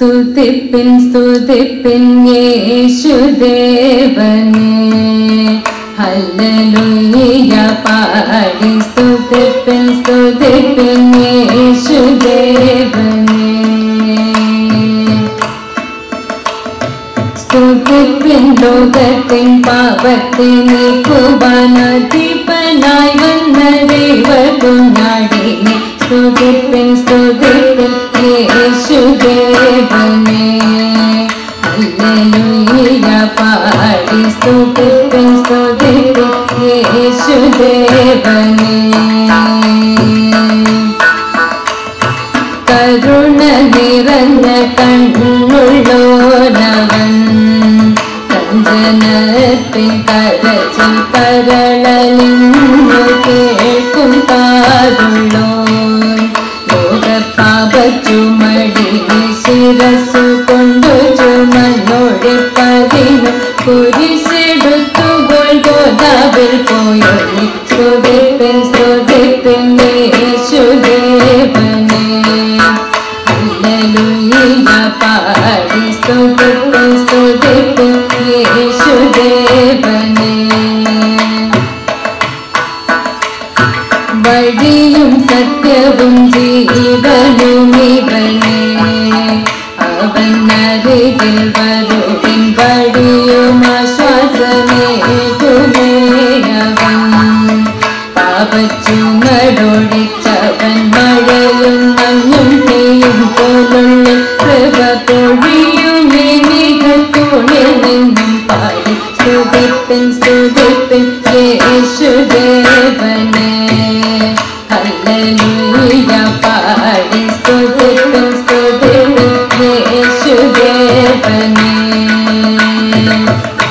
സ്തുതിപ്പിൻ സ്തുതിപ്പിൻ യേശുദേവനെ hallelujah പാടി സ്തുതിപ്പിൻ സ്തുതിപ്പിൻ യേശുദേവനെ സ്തുതിപ്പിൻ ലോകത്തിൻ പാപത്തെ നീക്കുവാനധിപനായി വന്ന ദൈവകുഞ്ഞാടിനെ സ്തുതിപ്പിൻ സ്തുതിപ്പിൻ യേശുദേവനെ ഹല്ലേലൂയ പാടി സ്തുതിപ്പിൻ സ്തുതിപ്പിൻ യേശുദേവനെ കരുണ നിറഞ്ഞ കണ്ണുള്ളോനവൻ കഞ്ചനത്തിൻ കരച്ചിൽ കരളലിന്നു കേൾക്കും ലോകപാപ ചുമടി ശിരസു കൊണ്ടു ചുമന്നൊഴിപ്പതിന് കുരിശെടുത്തു ഗോൽഗോദാവിൽ പോയൊളി. യേശുദേവനെ. ഹല്ലേലൂയ പാടി. സ്തുതിപ്പിൻ യേശുദേവനെ. വഴിയും സത്യവും അരികിൽ വരുവിൻ വഴിയും ആശ്വാസമേകുമേ അവൻ പാപച്ചുമടൊഴിച്ചവൻ മഴയും മഞ്ഞും തീയും പോലുള്ള കൃപ പൊഴിയുമേ നികത്തുള്ളിൽ നിന്നും പാടി സ്തുതിപ്പിൻ സ്തുതിപ്പിൻ യേശുദേവനെ. ഹല്ലേലൂയ